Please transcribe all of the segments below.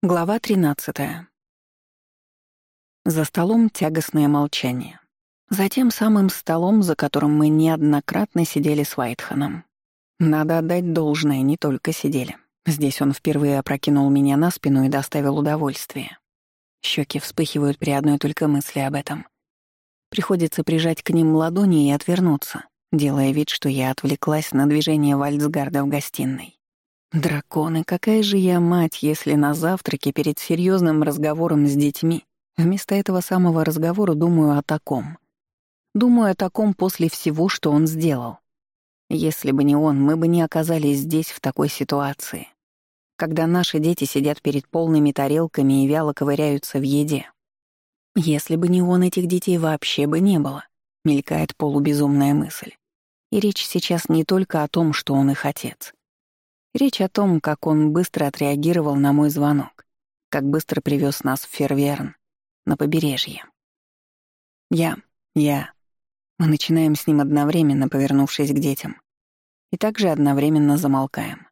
Глава 13. За столом тягостное молчание. Затем самым столом, за которым мы неоднократно сидели с Уайтханом. Надо отдать должное, не только сидели. Здесь он впервые опрокинул меня на спину и доставил удовольствие. Щеки вспыхивают при одной только мысли об этом. Приходится прижать к ним ладони и отвернуться, делая вид, что я отвлеклась на движение вальцгарда в гостиной. Драконы, какая же я мать, если на завтраке перед серьезным разговором с детьми вместо этого самого разговора думаю о таком. Думаю о таком после всего, что он сделал. Если бы не он, мы бы не оказались здесь в такой ситуации, когда наши дети сидят перед полными тарелками и вяло ковыряются в еде. Если бы не он, этих детей вообще бы не было, мелькает полубезумная мысль. И речь сейчас не только о том, что он их отец. Речь о том, как он быстро отреагировал на мой звонок, как быстро привез нас в Ферверн, на побережье. Я, я. Мы начинаем с ним одновременно, повернувшись к детям. И также одновременно замолкаем.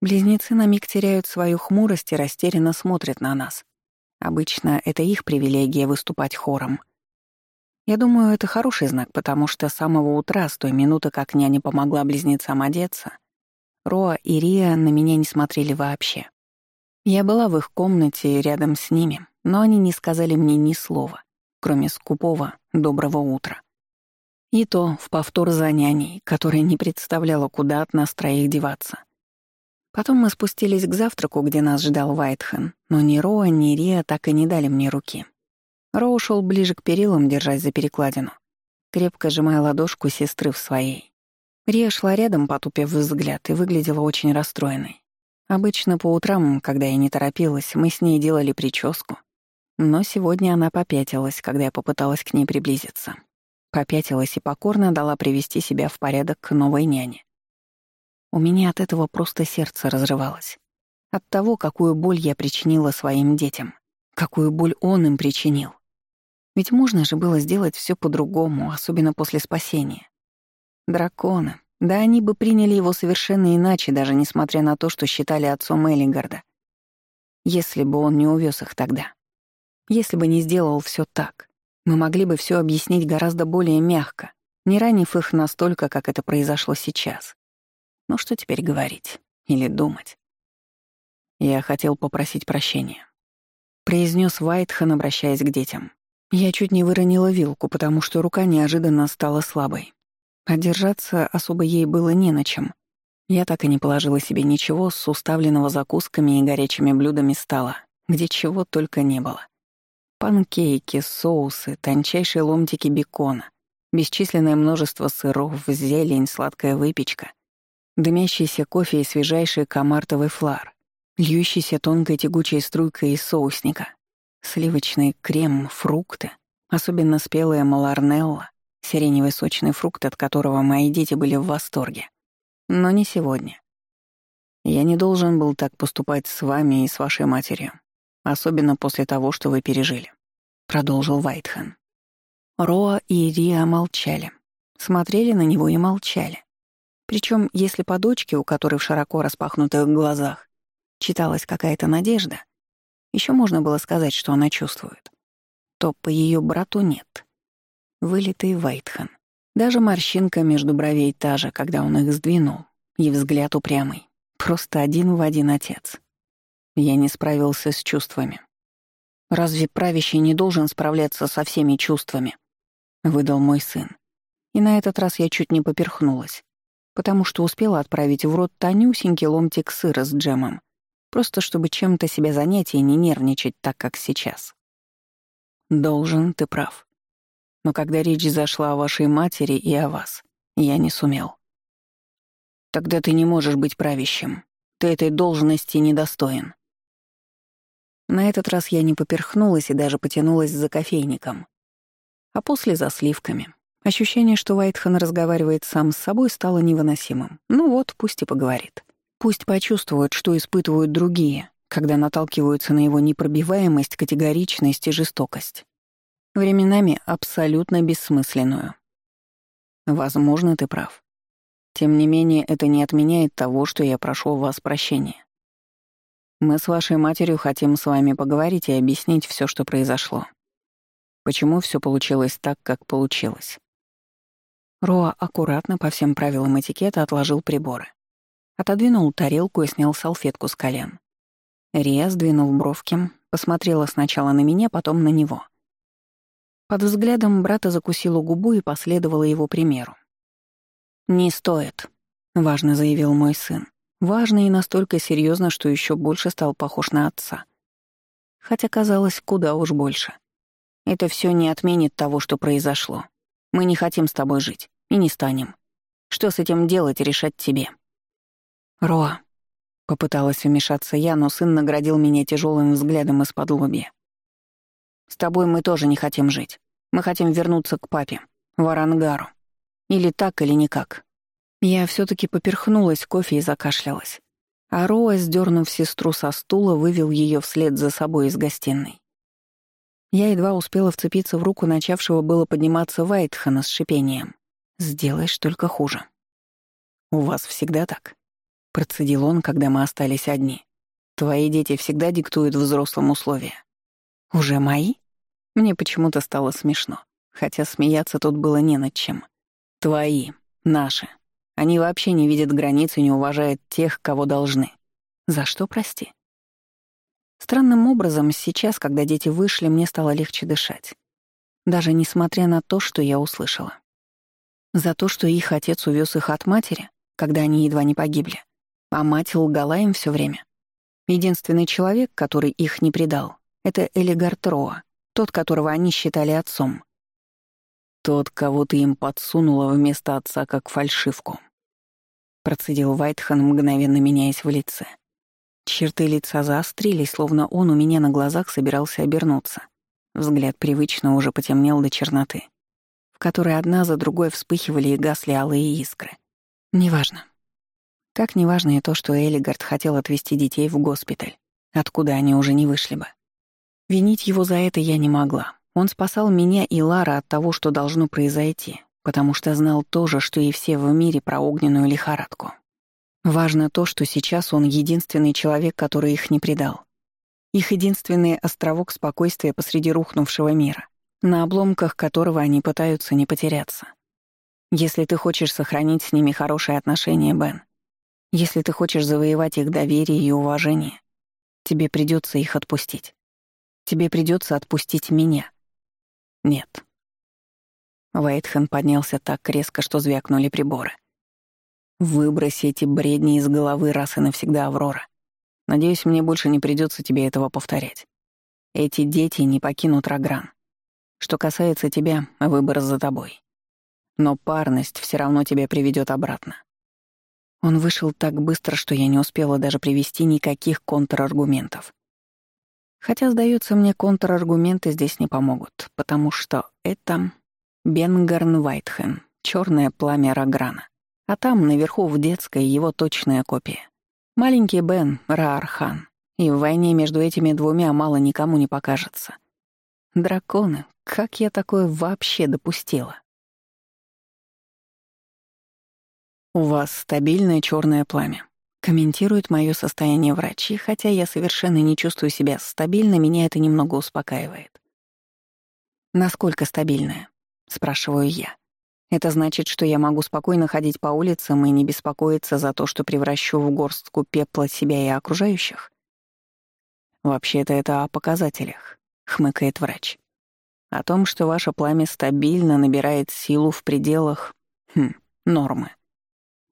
Близнецы на миг теряют свою хмурость и растерянно смотрят на нас. Обычно это их привилегия выступать хором. Я думаю, это хороший знак, потому что с самого утра, с той минуты, как няня помогла близнецам одеться, Роа и Рия на меня не смотрели вообще. Я была в их комнате рядом с ними, но они не сказали мне ни слова, кроме скупого «доброго утра». И то в повтор за няней, которая не представляла, куда от нас троих деваться. Потом мы спустились к завтраку, где нас ждал Вайтхен, но ни Роа, ни Рия так и не дали мне руки. Роу шел ближе к перилам, держась за перекладину, крепко сжимая ладошку сестры в своей. Рия шла рядом, потупив взгляд, и выглядела очень расстроенной. Обычно по утрам, когда я не торопилась, мы с ней делали прическу. Но сегодня она попятилась, когда я попыталась к ней приблизиться. Попятилась и покорно дала привести себя в порядок к новой няне. У меня от этого просто сердце разрывалось. От того, какую боль я причинила своим детям. Какую боль он им причинил. Ведь можно же было сделать все по-другому, особенно после спасения. Дракона. Да они бы приняли его совершенно иначе, даже несмотря на то, что считали отцом Эллингарда. Если бы он не увез их тогда. Если бы не сделал все так, мы могли бы все объяснить гораздо более мягко, не ранив их настолько, как это произошло сейчас. Но что теперь говорить или думать? Я хотел попросить прощения. Произнес Вайтхан, обращаясь к детям. Я чуть не выронила вилку, потому что рука неожиданно стала слабой. Одержаться особо ей было не на чем. Я так и не положила себе ничего с уставленного закусками и горячими блюдами стола, где чего только не было. Панкейки, соусы, тончайшие ломтики бекона, бесчисленное множество сыров, зелень, сладкая выпечка, дымящийся кофе и свежайший комартовый флар, льющийся тонкой тягучей струйкой из соусника, сливочный крем, фрукты, особенно спелая маларнелла, Сиреневый сочный фрукт, от которого мои дети были в восторге. Но не сегодня. Я не должен был так поступать с вами и с вашей матерью, особенно после того, что вы пережили», — продолжил Вайтхан. Роа и Риа молчали. Смотрели на него и молчали. Причем, если по дочке, у которой в широко распахнутых глазах читалась какая-то надежда, еще можно было сказать, что она чувствует, то по ее брату нет вылитый Вайтхен. Даже морщинка между бровей та же, когда он их сдвинул, и взгляд упрямый. Просто один в один отец. Я не справился с чувствами. «Разве правящий не должен справляться со всеми чувствами?» — выдал мой сын. И на этот раз я чуть не поперхнулась, потому что успела отправить в рот тонюсенький ломтик сыра с джемом, просто чтобы чем-то себя занять и не нервничать так, как сейчас. «Должен, ты прав», но когда речь зашла о вашей матери и о вас, я не сумел. Тогда ты не можешь быть правящим. Ты этой должности недостоин. На этот раз я не поперхнулась и даже потянулась за кофейником. А после за сливками. Ощущение, что Уайтхан разговаривает сам с собой, стало невыносимым. Ну вот, пусть и поговорит. Пусть почувствует, что испытывают другие, когда наталкиваются на его непробиваемость, категоричность и жестокость. Временами абсолютно бессмысленную. Возможно, ты прав. Тем не менее, это не отменяет того, что я прошу у вас прощения. Мы с вашей матерью хотим с вами поговорить и объяснить все, что произошло. Почему все получилось так, как получилось. Роа аккуратно по всем правилам этикета отложил приборы. Отодвинул тарелку и снял салфетку с колен. Рия сдвинул бровки, посмотрела сначала на меня, потом на него. Под взглядом брата закусила губу и последовала его примеру. «Не стоит», — важно заявил мой сын. Важно и настолько серьезно, что еще больше стал похож на отца. Хотя казалось, куда уж больше. «Это все не отменит того, что произошло. Мы не хотим с тобой жить. И не станем. Что с этим делать, решать тебе». «Роа», — попыталась вмешаться я, но сын наградил меня тяжелым взглядом из-под лобья. С тобой мы тоже не хотим жить. Мы хотим вернуться к папе, в Варангару. Или так, или никак. Я все таки поперхнулась кофе и закашлялась. А Роа, сдернув сестру со стула, вывел ее вслед за собой из гостиной. Я едва успела вцепиться в руку начавшего было подниматься Вайтхана с шипением. «Сделаешь только хуже». «У вас всегда так?» — процедил он, когда мы остались одни. «Твои дети всегда диктуют взрослым условия». «Уже мои?» Мне почему-то стало смешно, хотя смеяться тут было не над чем. Твои, наши. Они вообще не видят границ и не уважают тех, кого должны. За что прости? Странным образом, сейчас, когда дети вышли, мне стало легче дышать. Даже несмотря на то, что я услышала. За то, что их отец увез их от матери, когда они едва не погибли. А мать лгала им все время. Единственный человек, который их не предал, это Элигард Роа, тот, которого они считали отцом. Тот, кого ты им подсунула вместо отца как фальшивку. Процедил Вайтхан, мгновенно меняясь в лице. Черты лица заострились, словно он у меня на глазах собирался обернуться. Взгляд привычно уже потемнел до черноты, в которой одна за другой вспыхивали и гасли алые искры. Неважно. Как неважно и то, что Элигард хотел отвезти детей в госпиталь, откуда они уже не вышли бы. Винить его за это я не могла. Он спасал меня и Лара от того, что должно произойти, потому что знал то же, что и все в мире про огненную лихорадку. Важно то, что сейчас он единственный человек, который их не предал. Их единственный островок спокойствия посреди рухнувшего мира, на обломках которого они пытаются не потеряться. Если ты хочешь сохранить с ними хорошие отношения, Бен, если ты хочешь завоевать их доверие и уважение, тебе придется их отпустить. Тебе придется отпустить меня». «Нет». Вайтхен поднялся так резко, что звякнули приборы. «Выброси эти бредни из головы раз и навсегда, Аврора. Надеюсь, мне больше не придется тебе этого повторять. Эти дети не покинут Рогран. Что касается тебя, выбор за тобой. Но парность все равно тебя приведет обратно». Он вышел так быстро, что я не успела даже привести никаких контраргументов. Хотя, сдается мне, контраргументы здесь не помогут, потому что это Бенгарн Вайтхен, черное пламя Раграна. А там, наверху, в детской, его точная копия. Маленький Бен Раархан. И в войне между этими двумя мало никому не покажется. Драконы, как я такое вообще допустила? У вас стабильное черное пламя. Комментирует мое состояние врачи, хотя я совершенно не чувствую себя стабильно, меня это немного успокаивает. «Насколько стабильная?» — спрашиваю я. «Это значит, что я могу спокойно ходить по улицам и не беспокоиться за то, что превращу в горстку пепла себя и окружающих?» «Вообще-то это о показателях», — хмыкает врач. «О том, что ваше пламя стабильно набирает силу в пределах... Хм, нормы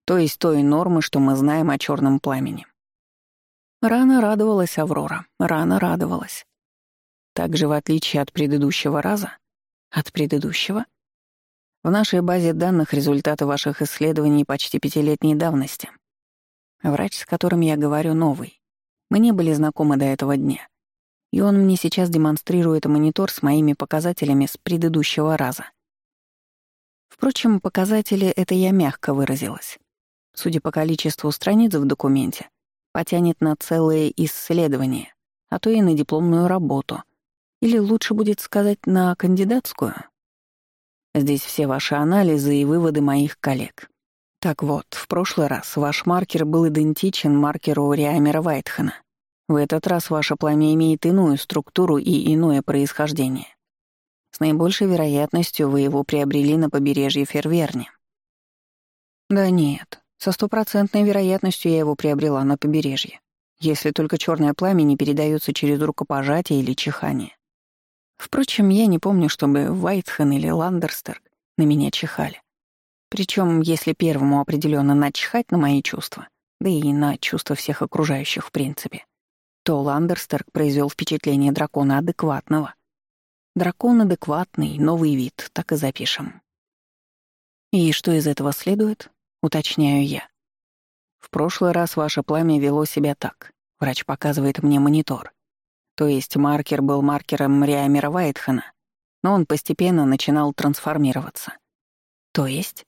то есть той нормы, что мы знаем о черном пламени. Рано радовалась Аврора, рано радовалась. Также, в отличие от предыдущего раза, от предыдущего, в нашей базе данных результаты ваших исследований почти пятилетней давности. Врач, с которым я говорю, новый. Мы не были знакомы до этого дня. И он мне сейчас демонстрирует монитор с моими показателями с предыдущего раза. Впрочем, показатели — это я мягко выразилась судя по количеству страниц в документе, потянет на целое исследование, а то и на дипломную работу. Или лучше будет сказать, на кандидатскую. Здесь все ваши анализы и выводы моих коллег. Так вот, в прошлый раз ваш маркер был идентичен маркеру Риамера Вайтхана. В этот раз ваше пламя имеет иную структуру и иное происхождение. С наибольшей вероятностью вы его приобрели на побережье Ферверни. Да нет, со стопроцентной вероятностью я его приобрела на побережье, если только черное пламя не передается через рукопожатие или чихание. Впрочем, я не помню, чтобы Вайтхен или Ландерстерк на меня чихали. Причем, если первому определенно начихать на мои чувства, да и на чувства всех окружающих в принципе, то Ландерстерк произвел впечатление дракона адекватного. Дракон адекватный, новый вид, так и запишем. И что из этого следует? Уточняю я. В прошлый раз ваше пламя вело себя так. Врач показывает мне монитор. То есть маркер был маркером Риамера Вайтхана, но он постепенно начинал трансформироваться. То есть?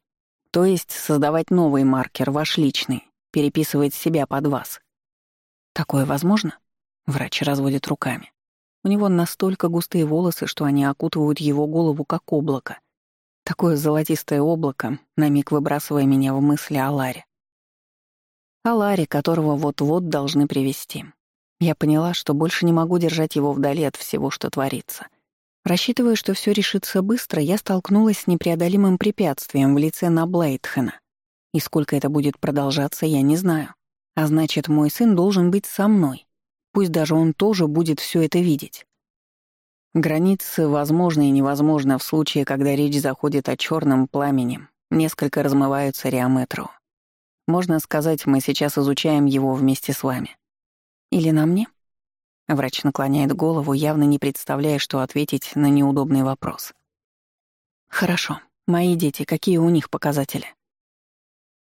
То есть создавать новый маркер, ваш личный, переписывать себя под вас. Такое возможно? Врач разводит руками. У него настолько густые волосы, что они окутывают его голову как облако — Такое золотистое облако, на миг выбрасывая меня в мысли о Ларе. О Ларе, которого вот-вот должны привести. Я поняла, что больше не могу держать его вдали от всего, что творится. Рассчитывая, что все решится быстро, я столкнулась с непреодолимым препятствием в лице Наблайтхена. И сколько это будет продолжаться, я не знаю. А значит, мой сын должен быть со мной. Пусть даже он тоже будет все это видеть. Границы возможны и невозможны в случае, когда речь заходит о черном пламени, несколько размываются реометру. Можно сказать, мы сейчас изучаем его вместе с вами. Или на мне? Врач наклоняет голову, явно не представляя, что ответить на неудобный вопрос. Хорошо. Мои дети, какие у них показатели?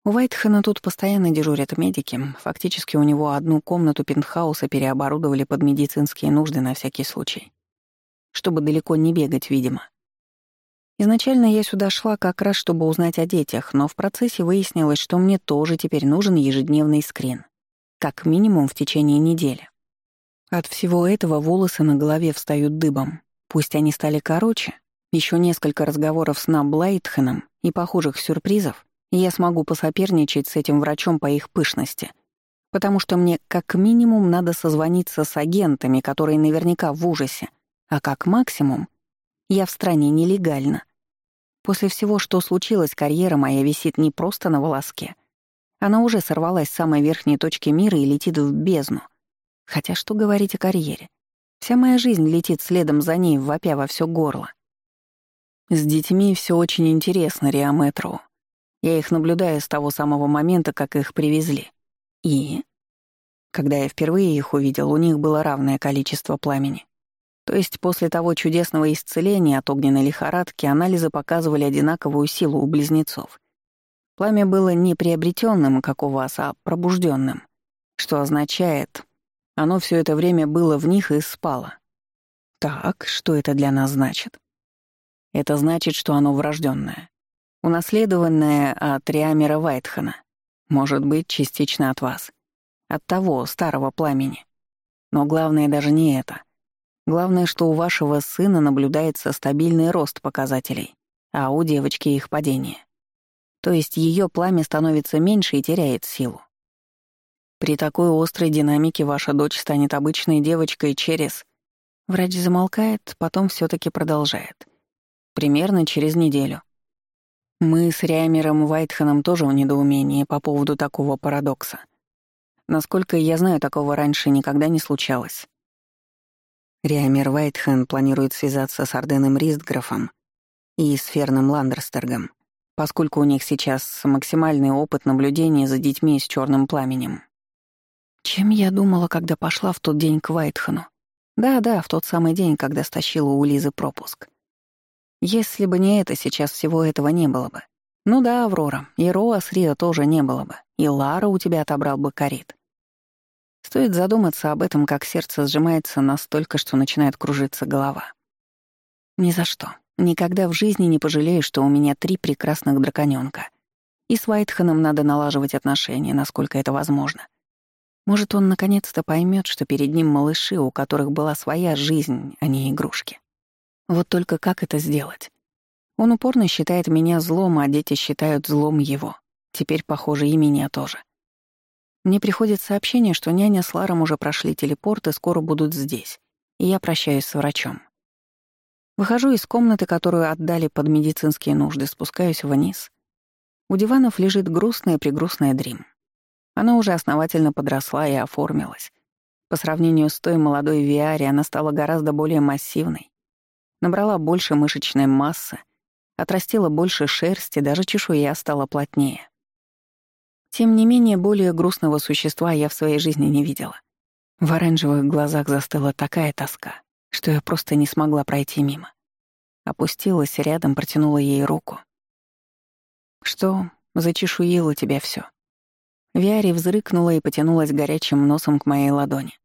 У Вайтхена тут постоянно дежурят медики. Фактически у него одну комнату пентхауса переоборудовали под медицинские нужды на всякий случай чтобы далеко не бегать, видимо. Изначально я сюда шла как раз, чтобы узнать о детях, но в процессе выяснилось, что мне тоже теперь нужен ежедневный скрин. Как минимум в течение недели. От всего этого волосы на голове встают дыбом. Пусть они стали короче, еще несколько разговоров с Наб Блайтхеном и похожих сюрпризов, и я смогу посоперничать с этим врачом по их пышности. Потому что мне как минимум надо созвониться с агентами, которые наверняка в ужасе, а как максимум я в стране нелегально. После всего, что случилось, карьера моя висит не просто на волоске. Она уже сорвалась с самой верхней точки мира и летит в бездну. Хотя что говорить о карьере? Вся моя жизнь летит следом за ней, вопя во все горло. С детьми все очень интересно Риаметру. Я их наблюдаю с того самого момента, как их привезли. И... Когда я впервые их увидел, у них было равное количество пламени. То есть после того чудесного исцеления от огненной лихорадки анализы показывали одинаковую силу у близнецов. Пламя было не приобретенным, как у вас, а пробужденным, что означает, оно все это время было в них и спало. Так, что это для нас значит? Это значит, что оно врожденное, унаследованное от Риамера Вайтхана, может быть, частично от вас, от того старого пламени. Но главное даже не это — Главное, что у вашего сына наблюдается стабильный рост показателей, а у девочки их падение. То есть ее пламя становится меньше и теряет силу. При такой острой динамике ваша дочь станет обычной девочкой через... Врач замолкает, потом все таки продолжает. Примерно через неделю. Мы с Рямером Вайтханом тоже в недоумении по поводу такого парадокса. Насколько я знаю, такого раньше никогда не случалось. Реамер Вайтхен планирует связаться с Орденом Ристграфом и с Ферном Ландерстергом, поскольку у них сейчас максимальный опыт наблюдения за детьми с черным пламенем. Чем я думала, когда пошла в тот день к Вайтхену? Да-да, в тот самый день, когда стащила у Лизы пропуск. Если бы не это, сейчас всего этого не было бы. Ну да, Аврора, и Роа с Рио тоже не было бы, и Лара у тебя отобрал бы карит. Стоит задуматься об этом, как сердце сжимается настолько, что начинает кружиться голова. Ни за что. Никогда в жизни не пожалею, что у меня три прекрасных драконёнка. И с Вайтханом надо налаживать отношения, насколько это возможно. Может, он наконец-то поймет, что перед ним малыши, у которых была своя жизнь, а не игрушки. Вот только как это сделать? Он упорно считает меня злом, а дети считают злом его. Теперь, похоже, и меня тоже. Мне приходит сообщение, что няня с Ларом уже прошли телепорт и скоро будут здесь. И я прощаюсь с врачом. Выхожу из комнаты, которую отдали под медицинские нужды, спускаюсь вниз. У диванов лежит грустная-прегрустная дрим. Она уже основательно подросла и оформилась. По сравнению с той молодой Виари, она стала гораздо более массивной. Набрала больше мышечной массы, отрастила больше шерсти, даже чешуя стала плотнее. Тем не менее, более грустного существа я в своей жизни не видела. В оранжевых глазах застыла такая тоска, что я просто не смогла пройти мимо. Опустилась рядом, протянула ей руку. «Что? Зачешуило тебя все. Виари взрыкнула и потянулась горячим носом к моей ладони.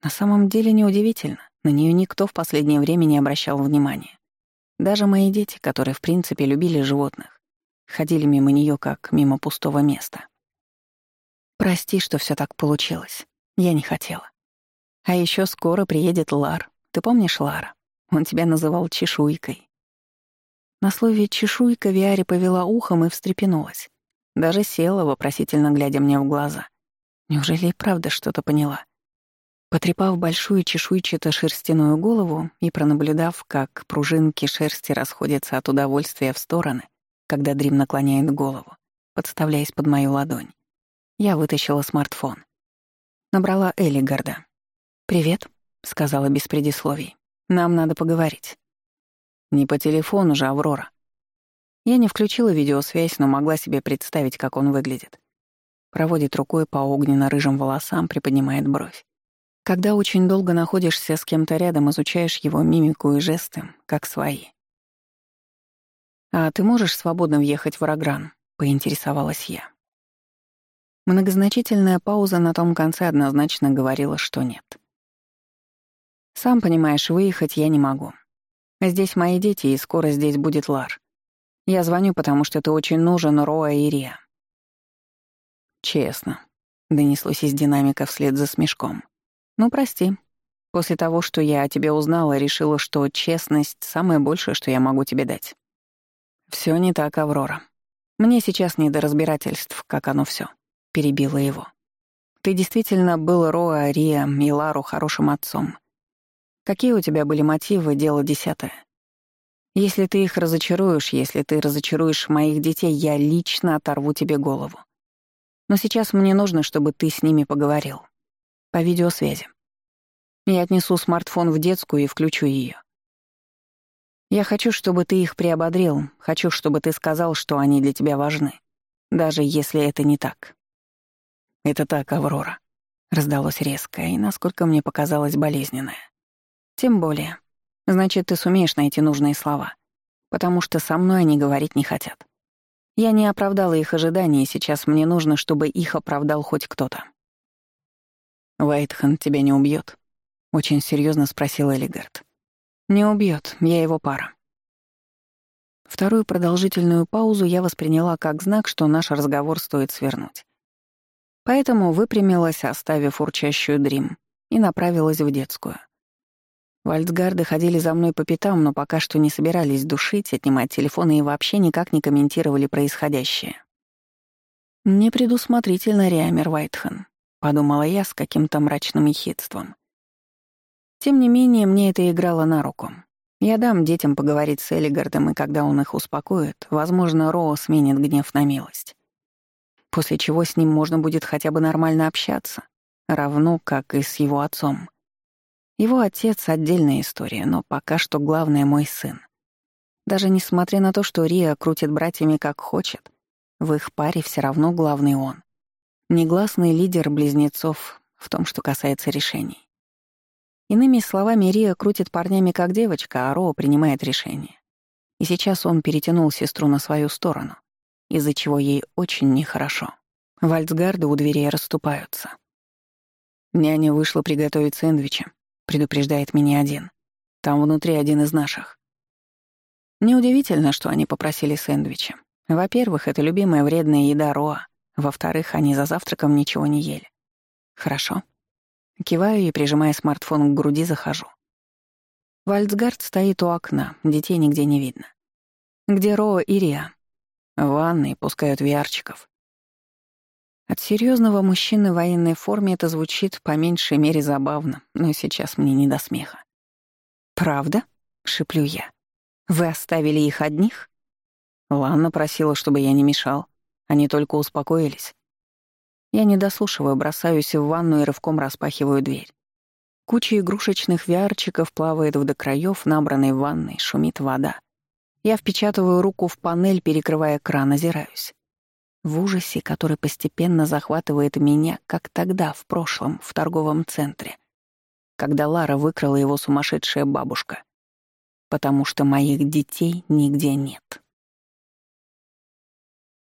На самом деле неудивительно, на нее никто в последнее время не обращал внимания. Даже мои дети, которые в принципе любили животных, ходили мимо нее как мимо пустого места. Прости, что все так получилось. Я не хотела. А еще скоро приедет Лар. Ты помнишь Лара? Он тебя называл чешуйкой. На слове «чешуйка» Виаре повела ухом и встрепенулась. Даже села, вопросительно глядя мне в глаза. Неужели и правда что-то поняла? Потрепав большую чешуйчато-шерстяную голову и пронаблюдав, как пружинки шерсти расходятся от удовольствия в стороны, когда Дрим наклоняет голову, подставляясь под мою ладонь, я вытащила смартфон. Набрала Эллигарда. «Привет», — сказала без предисловий. «Нам надо поговорить». «Не по телефону же, Аврора». Я не включила видеосвязь, но могла себе представить, как он выглядит. Проводит рукой по огненно-рыжим волосам, приподнимает бровь. Когда очень долго находишься с кем-то рядом, изучаешь его мимику и жесты, как свои. «А ты можешь свободно въехать в Рогран?» — поинтересовалась я. Многозначительная пауза на том конце однозначно говорила, что нет. «Сам понимаешь, выехать я не могу. Здесь мои дети, и скоро здесь будет Лар. Я звоню, потому что ты очень нужен, Роа и Риа». «Честно», — донеслось из динамика вслед за смешком. «Ну, прости. После того, что я о тебе узнала, решила, что честность — самое большее, что я могу тебе дать». «Всё не так, Аврора. Мне сейчас не до разбирательств, как оно всё» перебила его. «Ты действительно был Роа Ария, Милару хорошим отцом. Какие у тебя были мотивы, дело десятое? Если ты их разочаруешь, если ты разочаруешь моих детей, я лично оторву тебе голову. Но сейчас мне нужно, чтобы ты с ними поговорил. По видеосвязи. Я отнесу смартфон в детскую и включу ее. Я хочу, чтобы ты их приободрил, хочу, чтобы ты сказал, что они для тебя важны, даже если это не так. «Это так, Аврора», — раздалось резко, и, насколько мне показалось, болезненное. «Тем более. Значит, ты сумеешь найти нужные слова, потому что со мной они говорить не хотят. Я не оправдала их ожиданий, и сейчас мне нужно, чтобы их оправдал хоть кто-то». «Вайтхан тебя не убьет? очень серьезно спросил Элигард. «Не убьет, я его пара», Вторую продолжительную паузу я восприняла как знак, что наш разговор стоит свернуть. Поэтому выпрямилась, оставив урчащую дрим, и направилась в детскую. Вальцгарды ходили за мной по пятам, но пока что не собирались душить, отнимать телефоны и вообще никак не комментировали происходящее. Не предусмотрительно Риамер Вайтхен», — подумала я с каким-то мрачным ехидством. Тем не менее, мне это играло на руку. Я дам детям поговорить с Элигардом, и когда он их успокоит, возможно, Роу сменит гнев на милость после чего с ним можно будет хотя бы нормально общаться, равно как и с его отцом. Его отец — отдельная история, но пока что главное — мой сын. Даже несмотря на то, что Рия крутит братьями как хочет, в их паре все равно главный он. Негласный лидер близнецов в том, что касается решений. Иными словами, Рия крутит парнями как девочка, а Роу принимает решение. И сейчас он перетянул сестру на свою сторону из-за чего ей очень нехорошо. Вальцгарды у дверей расступаются. «Няня вышла приготовить сэндвичи», — предупреждает меня один. «Там внутри один из наших». Неудивительно, что они попросили сэндвичи. Во-первых, это любимая вредная еда Роа. Во-вторых, они за завтраком ничего не ели. «Хорошо». Киваю и, прижимая смартфон к груди, захожу. Вальцгард стоит у окна, детей нигде не видно. Где Роа и Риа? ванной пускают виарчиков. От серьезного мужчины в военной форме это звучит по меньшей мере забавно, но сейчас мне не до смеха. «Правда?» — шиплю я. «Вы оставили их одних?» Ланна просила, чтобы я не мешал. Они только успокоились. Я не дослушиваю, бросаюсь в ванну и рывком распахиваю дверь. Куча игрушечных виарчиков плавает вдо краев, набранной ванной, шумит вода. Я впечатываю руку в панель, перекрывая кран, озираюсь. В ужасе, который постепенно захватывает меня, как тогда, в прошлом, в торговом центре, когда Лара выкрала его сумасшедшая бабушка. Потому что моих детей нигде нет.